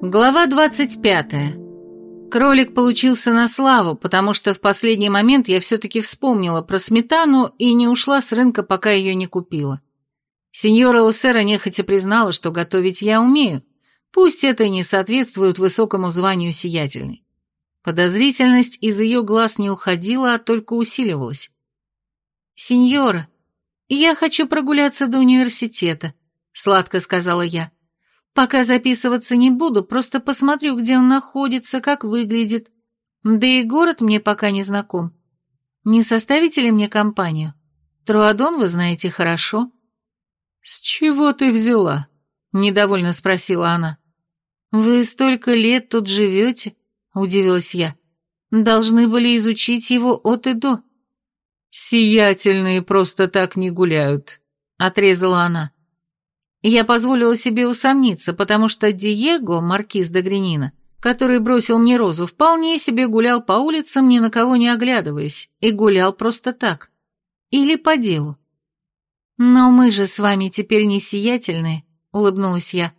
Глава 25. Кролик получился на славу, потому что в последний момент я все-таки вспомнила про сметану и не ушла с рынка, пока ее не купила. Сеньора Усера нехотя признала, что готовить я умею, пусть это и не соответствует высокому званию сиятельной. Подозрительность из ее глаз не уходила, а только усиливалась. «Сеньора, я хочу прогуляться до университета», — сладко сказала я. Пока записываться не буду, просто посмотрю, где он находится, как выглядит. Да и город мне пока не знаком. Не составите ли мне компанию? Труадон вы знаете хорошо». «С чего ты взяла?» — недовольно спросила она. «Вы столько лет тут живете?» — удивилась я. «Должны были изучить его от и до». «Сиятельные просто так не гуляют», — отрезала она. Я позволила себе усомниться, потому что Диего, маркиз де Гренина, который бросил мне розу, вполне себе гулял по улицам, ни на кого не оглядываясь, и гулял просто так. Или по делу. «Но мы же с вами теперь не сиятельные», — улыбнулась я.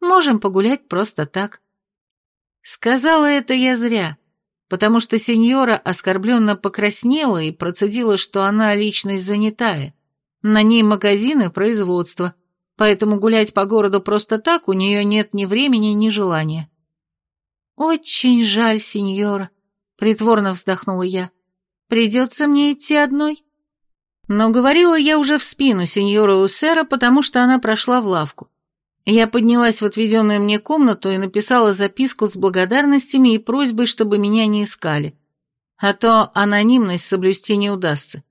«Можем погулять просто так». Сказала это я зря, потому что сеньора оскорбленно покраснела и процедила, что она личность занятая. На ней магазины производства, поэтому гулять по городу просто так у нее нет ни времени, ни желания. «Очень жаль, сеньора», — притворно вздохнула я. «Придется мне идти одной». Но говорила я уже в спину сеньора Лусера, потому что она прошла в лавку. Я поднялась в отведенную мне комнату и написала записку с благодарностями и просьбой, чтобы меня не искали. А то анонимность соблюсти не удастся.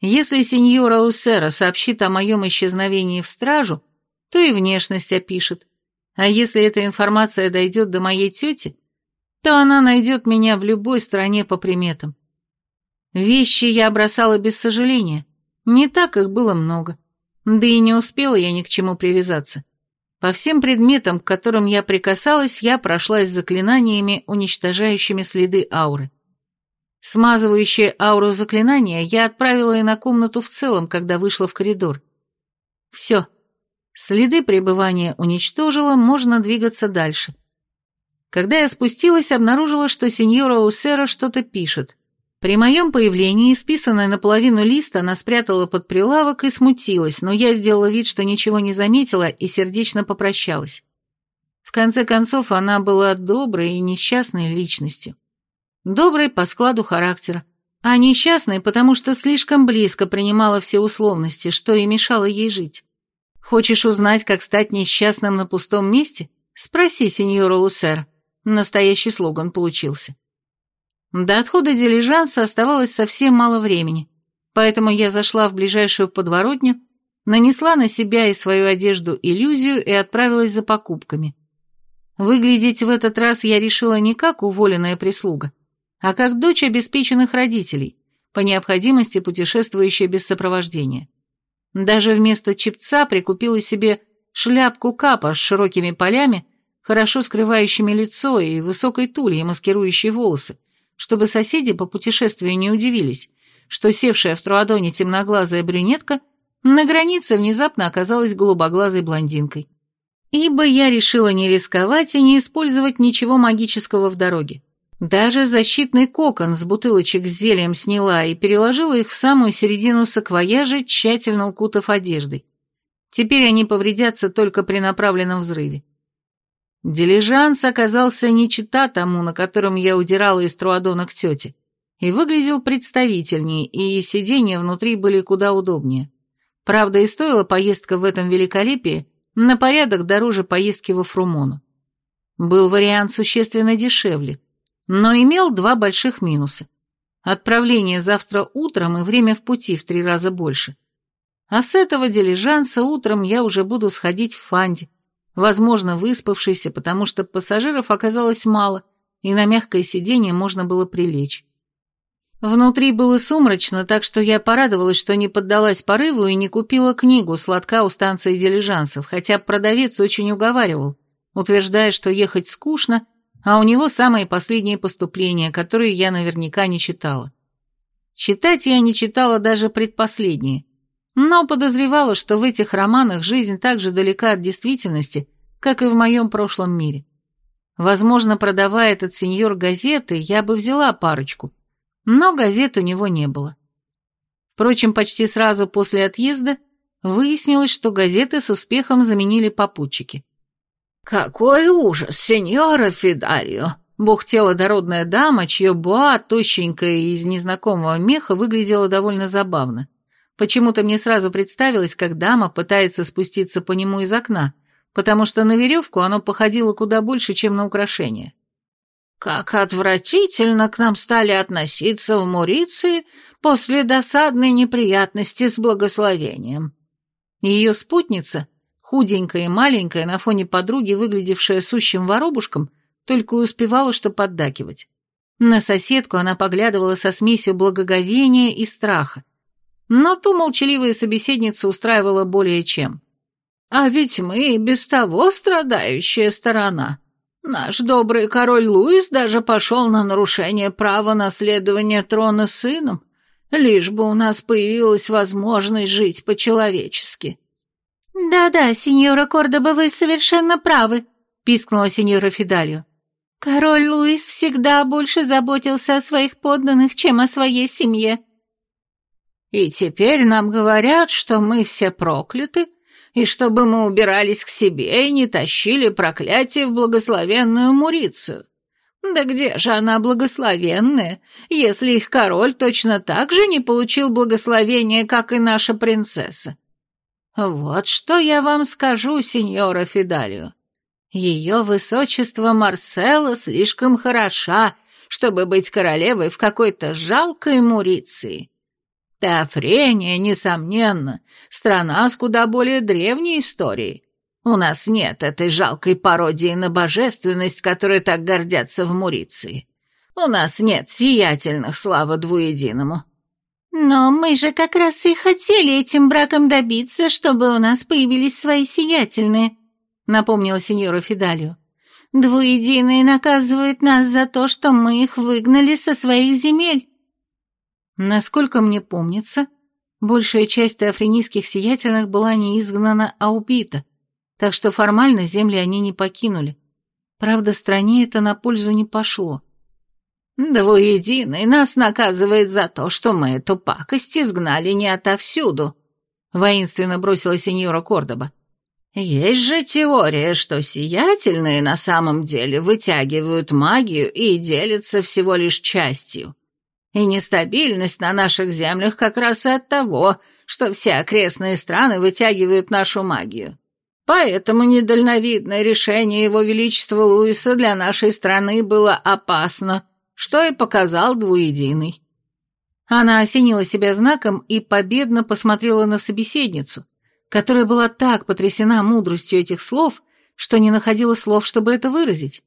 Если сеньора Лусера сообщит о моем исчезновении в стражу, то и внешность опишет. А если эта информация дойдет до моей тети, то она найдет меня в любой стране по приметам. Вещи я бросала без сожаления. Не так их было много. Да и не успела я ни к чему привязаться. По всем предметам, к которым я прикасалась, я прошлась заклинаниями, уничтожающими следы ауры. Смазывающее ауру заклинания я отправила и на комнату в целом, когда вышла в коридор. Все. Следы пребывания уничтожила, можно двигаться дальше. Когда я спустилась, обнаружила, что сеньора Усера что-то пишет. При моем появлении, исписанное наполовину лист, она спрятала под прилавок и смутилась, но я сделала вид, что ничего не заметила и сердечно попрощалась. В конце концов, она была доброй и несчастной личностью. Добрый по складу характера, а несчастный, потому что слишком близко принимала все условности, что и мешало ей жить. Хочешь узнать, как стать несчастным на пустом месте? Спроси сеньора Лусера. Настоящий слоган получился. До отхода дилижанса оставалось совсем мало времени, поэтому я зашла в ближайшую подворотню, нанесла на себя и свою одежду иллюзию и отправилась за покупками. Выглядеть в этот раз я решила не как уволенная прислуга, а как дочь обеспеченных родителей, по необходимости путешествующая без сопровождения. Даже вместо чепца прикупила себе шляпку-капа с широкими полями, хорошо скрывающими лицо и высокой тульей, маскирующей волосы, чтобы соседи по путешествию не удивились, что севшая в труадоне темноглазая брюнетка на границе внезапно оказалась голубоглазой блондинкой. Ибо я решила не рисковать и не использовать ничего магического в дороге. Даже защитный кокон с бутылочек с зельем сняла и переложила их в самую середину саквояжа, тщательно укутав одеждой. Теперь они повредятся только при направленном взрыве. Дилижанс оказался не чита тому, на котором я удирала из Труадона к тете, и выглядел представительнее, и сиденья внутри были куда удобнее. Правда, и стоила поездка в этом великолепии на порядок дороже поездки во Фрумону. Был вариант существенно дешевле, но имел два больших минуса. Отправление завтра утром и время в пути в три раза больше. А с этого дилижанса утром я уже буду сходить в Фанди, возможно, выспавшийся, потому что пассажиров оказалось мало, и на мягкое сиденье можно было прилечь. Внутри было сумрачно, так что я порадовалась, что не поддалась порыву и не купила книгу «Сладка у станции дилижансов», хотя продавец очень уговаривал, утверждая, что ехать скучно, а у него самые последние поступления, которые я наверняка не читала. Читать я не читала даже предпоследние, но подозревала, что в этих романах жизнь так же далека от действительности, как и в моем прошлом мире. Возможно, продавая этот сеньор газеты, я бы взяла парочку, но газет у него не было. Впрочем, почти сразу после отъезда выяснилось, что газеты с успехом заменили попутчики. «Какой ужас, сеньора Фидарио!» бухтела дородная дама, чье буа, тощенькая и из незнакомого меха, выглядела довольно забавно. Почему-то мне сразу представилось, как дама пытается спуститься по нему из окна, потому что на веревку оно походило куда больше, чем на украшение. «Как отвратительно к нам стали относиться в Муриции после досадной неприятности с благословением». Ее спутница, худенькая и маленькая, на фоне подруги, выглядевшая сущим воробушком, только успевала что поддакивать. На соседку она поглядывала со смесью благоговения и страха. Но ту молчаливая собеседница устраивала более чем. «А ведь мы и без того страдающая сторона. Наш добрый король Луис даже пошел на нарушение права наследования трона сыном, лишь бы у нас появилась возможность жить по-человечески». «Да-да, сеньора Кордоба, вы совершенно правы», — пискнула сеньора Фидалио. «Король Луис всегда больше заботился о своих подданных, чем о своей семье». «И теперь нам говорят, что мы все прокляты, и чтобы мы убирались к себе и не тащили проклятие в благословенную Мурицию. Да где же она благословенная, если их король точно так же не получил благословения, как и наша принцесса? Вот что я вам скажу, сеньора Фидалио. Ее высочество Марсела слишком хороша, чтобы быть королевой в какой-то жалкой Муриции. Теофрения, несомненно, страна с куда более древней историей. У нас нет этой жалкой пародии на божественность, которой так гордятся в Муриции. У нас нет сиятельных, слава двуединому. Но мы же как раз и хотели этим браком добиться, чтобы у нас появились свои сиятельные, напомнила сеньора Фидалио. Двуединые наказывают нас за то, что мы их выгнали со своих земель. Насколько мне помнится, большая часть теофренийских сиятельных была не изгнана, а убита, так что формально земли они не покинули. Правда, стране это на пользу не пошло. «Двуединый нас наказывает за то, что мы эту пакость изгнали не отовсюду», — воинственно бросила сеньора Кордоба. «Есть же теория, что сиятельные на самом деле вытягивают магию и делятся всего лишь частью. И нестабильность на наших землях как раз и от того, что все окрестные страны вытягивают нашу магию. Поэтому недальновидное решение его величества Луиса для нашей страны было опасно, что и показал двуединый. Она осенила себя знаком и победно посмотрела на собеседницу, которая была так потрясена мудростью этих слов, что не находила слов, чтобы это выразить.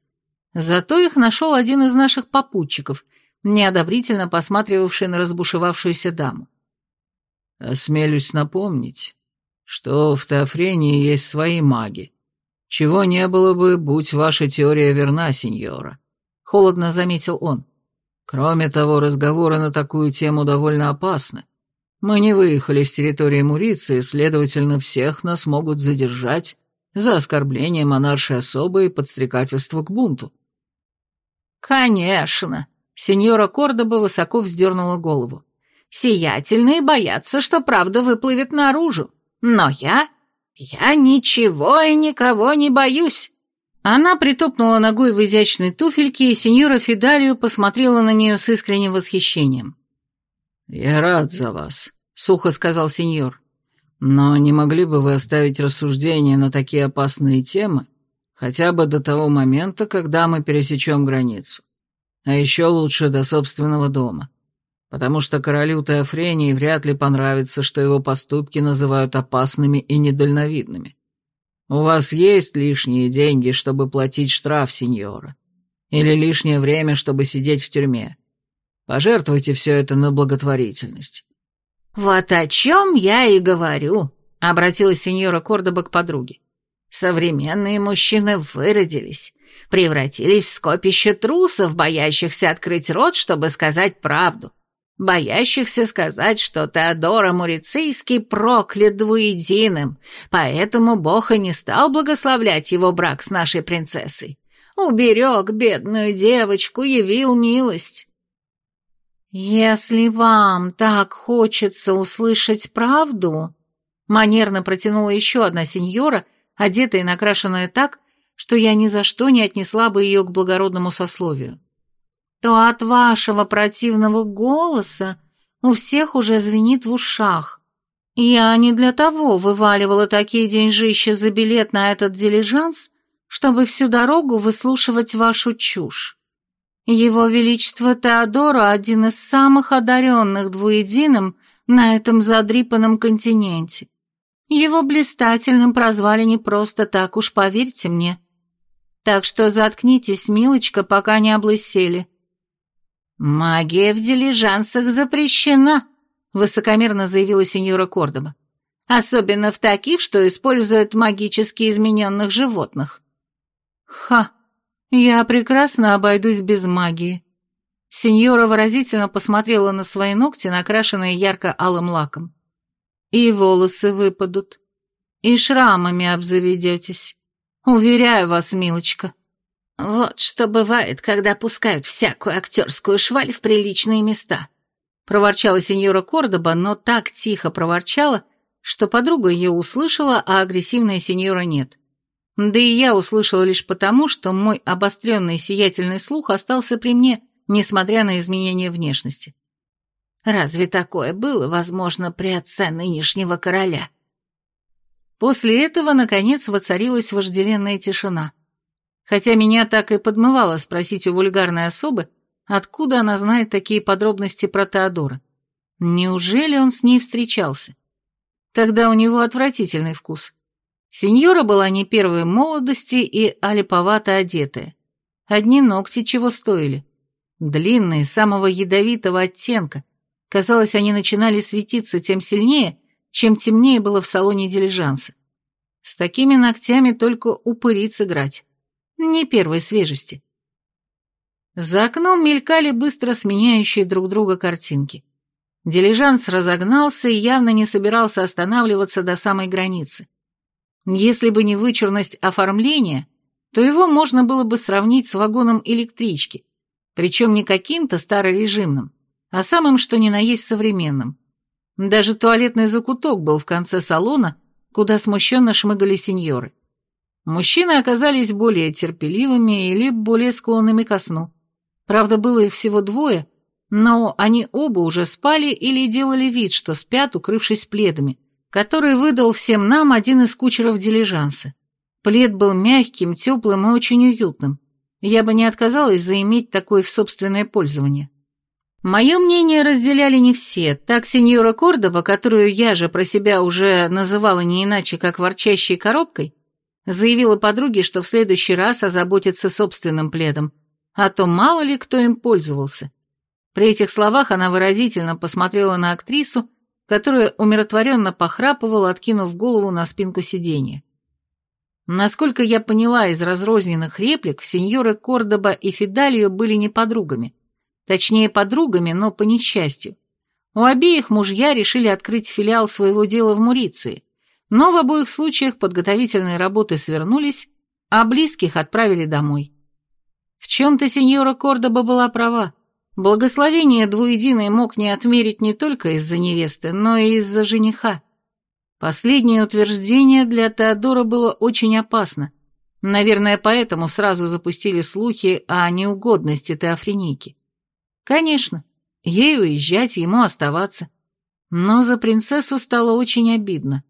Зато их нашел один из наших попутчиков — неодобрительно посматривавший на разбушевавшуюся даму. «Осмелюсь напомнить, что в Теофрении есть свои маги. Чего не было бы, будь ваша теория верна, сеньора», — холодно заметил он. «Кроме того, разговоры на такую тему довольно опасны. Мы не выехали с территории Муриции, следовательно, всех нас могут задержать за оскорбление монаршей особы и подстрекательство к бунту». «Конечно», Сеньора Кордоба высоко вздернула голову. «Сиятельные боятся, что правда выплывет наружу. Но я... я ничего и никого не боюсь». Она притопнула ногой в изящной туфельке, и сеньора Фидалию посмотрела на нее с искренним восхищением. «Я рад за вас», — сухо сказал сеньор. «Но не могли бы вы оставить рассуждения на такие опасные темы хотя бы до того момента, когда мы пересечем границу? А еще лучше до собственного дома. Потому что королю Теофрении вряд ли понравится, что его поступки называют опасными и недальновидными. У вас есть лишние деньги, чтобы платить штраф, сеньора? Или лишнее время, чтобы сидеть в тюрьме? Пожертвуйте все это на благотворительность». «Вот о чем я и говорю», — обратилась сеньора Кордоба к подруге. «Современные мужчины выродились, превратились в скопище трусов, боящихся открыть рот, чтобы сказать правду, боящихся сказать, что Теодора Мурицийский проклят двуединым, поэтому Бог и не стал благословлять его брак с нашей принцессой. уберег бедную девочку, явил милость. «Если вам так хочется услышать правду...» Манерно протянула еще одна сеньора, одетая и накрашенная так, что я ни за что не отнесла бы ее к благородному сословию. «То от вашего противного голоса у всех уже звенит в ушах. Я не для того вываливала такие деньжища за билет на этот дилижанс, чтобы всю дорогу выслушивать вашу чушь. Его Величество Теодора один из самых одаренных двуединым на этом задрипанном континенте. Его блистательным прозвали не просто так, уж поверьте мне. Так что заткнитесь, милочка, пока не облысели. «Магия в дилижансах запрещена», — высокомерно заявила сеньора Кордоба. «Особенно в таких, что используют магически измененных животных». «Ха, я прекрасно обойдусь без магии». Сеньора выразительно посмотрела на свои ногти, накрашенные ярко-алым лаком. И волосы выпадут, и шрамами обзаведетесь. Уверяю вас, милочка. Вот что бывает, когда пускают всякую актерскую шваль в приличные места. Проворчала сеньора Кордоба, но так тихо проворчала, что подруга ее услышала, а агрессивная сеньора нет. Да и я услышала лишь потому, что мой обостренный сиятельный слух остался при мне, несмотря на изменение внешности. Разве такое было возможно при отце нынешнего короля? После этого, наконец, воцарилась вожделенная тишина. Хотя меня так и подмывало спросить у вульгарной особы, откуда она знает такие подробности про Теодора. Неужели он с ней встречался? Тогда у него отвратительный вкус. Сеньора была не первой молодости и алиповато одетая. Одни ногти чего стоили. Длинные, самого ядовитого оттенка, Казалось, они начинали светиться тем сильнее, чем темнее было в салоне дилижанса. С такими ногтями только упыриц играть. Не первой свежести. За окном мелькали быстро сменяющие друг друга картинки. Дилижанс разогнался и явно не собирался останавливаться до самой границы. Если бы не вычурность оформления, то его можно было бы сравнить с вагоном электрички, причем не каким-то старорежимным, а самым что ни на есть современным. Даже туалетный закуток был в конце салона, куда смущенно шмыгали сеньоры. Мужчины оказались более терпеливыми или более склонными ко сну. Правда, было их всего двое, но они оба уже спали или делали вид, что спят, укрывшись пледами, который выдал всем нам один из кучеров дилижанса. Плед был мягким, теплым и очень уютным. Я бы не отказалась заиметь такой в собственное пользование. Мое мнение разделяли не все. Так сеньора Кордоба, которую я же про себя уже называла не иначе, как ворчащей коробкой, заявила подруге, что в следующий раз озаботится собственным пледом, а то мало ли кто им пользовался. При этих словах она выразительно посмотрела на актрису, которая умиротворенно похрапывала, откинув голову на спинку сиденья. Насколько я поняла из разрозненных реплик, сеньоры Кордоба и Фидалио были не подругами. Точнее, подругами, но по несчастью. У обеих мужья решили открыть филиал своего дела в Муриции, но в обоих случаях подготовительные работы свернулись, а близких отправили домой. В чем-то сеньора Кордоба была права. Благословение двуединой мог не отмерить не только из-за невесты, но и из-за жениха. Последнее утверждение для Теодора было очень опасно. Наверное, поэтому сразу запустили слухи о неугодности Теофреники. Конечно, ей уезжать, ему оставаться. Но за принцессу стало очень обидно.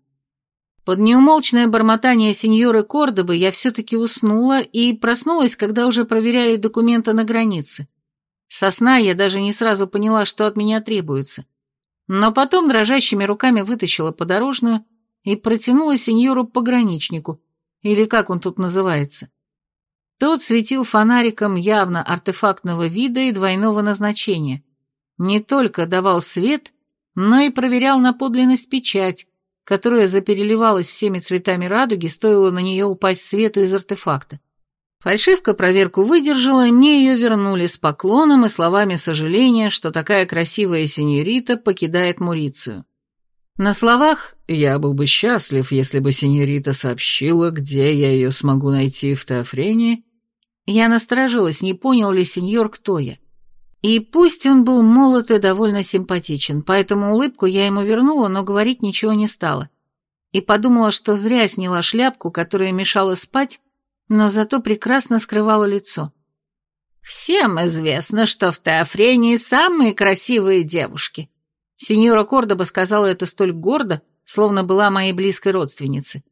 Под неумолчное бормотание сеньоры Кордобы я все-таки уснула и проснулась, когда уже проверяли документы на границе. Со сна я даже не сразу поняла, что от меня требуется. Но потом дрожащими руками вытащила подорожную и протянула сеньору-пограничнику, или как он тут называется. Тот светил фонариком явно артефактного вида и двойного назначения. Не только давал свет, но и проверял на подлинность печать, которая запереливалась всеми цветами радуги, стоило на нее упасть свету из артефакта. Фальшивка проверку выдержала, и мне ее вернули с поклоном и словами сожаления, что такая красивая сеньорита покидает Мурицию. На словах «я был бы счастлив, если бы сеньорита сообщила, где я ее смогу найти в Теофрении», Я насторожилась, не понял ли сеньор, кто я. И пусть он был молод и довольно симпатичен, поэтому улыбку я ему вернула, но говорить ничего не стала. И подумала, что зря сняла шляпку, которая мешала спать, но зато прекрасно скрывала лицо. «Всем известно, что в Теофрении самые красивые девушки». Сеньора Кордоба сказала это столь гордо, словно была моей близкой родственницей.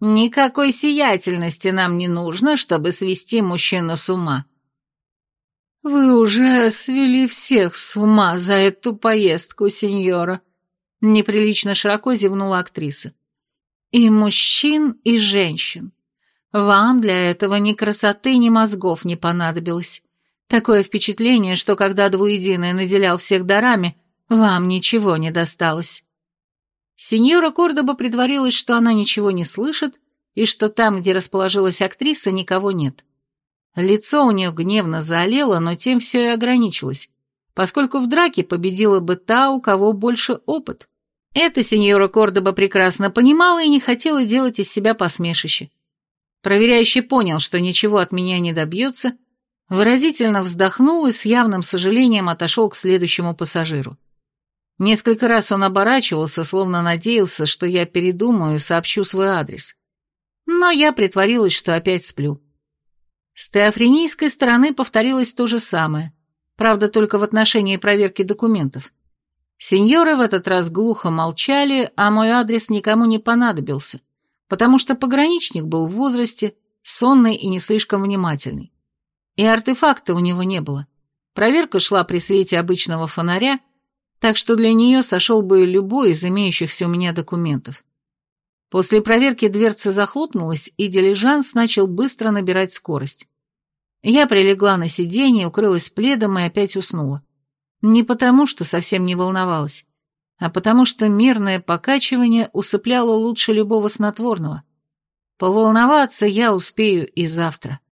«Никакой сиятельности нам не нужно, чтобы свести мужчину с ума». «Вы уже свели всех с ума за эту поездку, сеньора», — неприлично широко зевнула актриса. «И мужчин, и женщин. Вам для этого ни красоты, ни мозгов не понадобилось. Такое впечатление, что когда двуединый наделял всех дарами, вам ничего не досталось». Сеньора Кордоба притворилась, что она ничего не слышит, и что там, где расположилась актриса, никого нет. Лицо у нее гневно заолело, но тем все и ограничилось, поскольку в драке победила бы та, у кого больше опыт. Это сеньора Кордоба прекрасно понимала и не хотела делать из себя посмешище. Проверяющий понял, что ничего от меня не добьется, выразительно вздохнул и с явным сожалением отошел к следующему пассажиру. Несколько раз он оборачивался, словно надеялся, что я передумаю и сообщу свой адрес. Но я притворилась, что опять сплю. С теофренийской стороны повторилось то же самое, правда, только в отношении проверки документов. Сеньоры в этот раз глухо молчали, а мой адрес никому не понадобился, потому что пограничник был в возрасте, сонный и не слишком внимательный. И артефакта у него не было. Проверка шла при свете обычного фонаря, так что для нее сошел бы любой из имеющихся у меня документов. После проверки дверца захлопнулась, и дилижанс начал быстро набирать скорость. Я прилегла на сиденье, укрылась пледом и опять уснула. Не потому, что совсем не волновалась, а потому что мирное покачивание усыпляло лучше любого снотворного. Поволноваться я успею и завтра.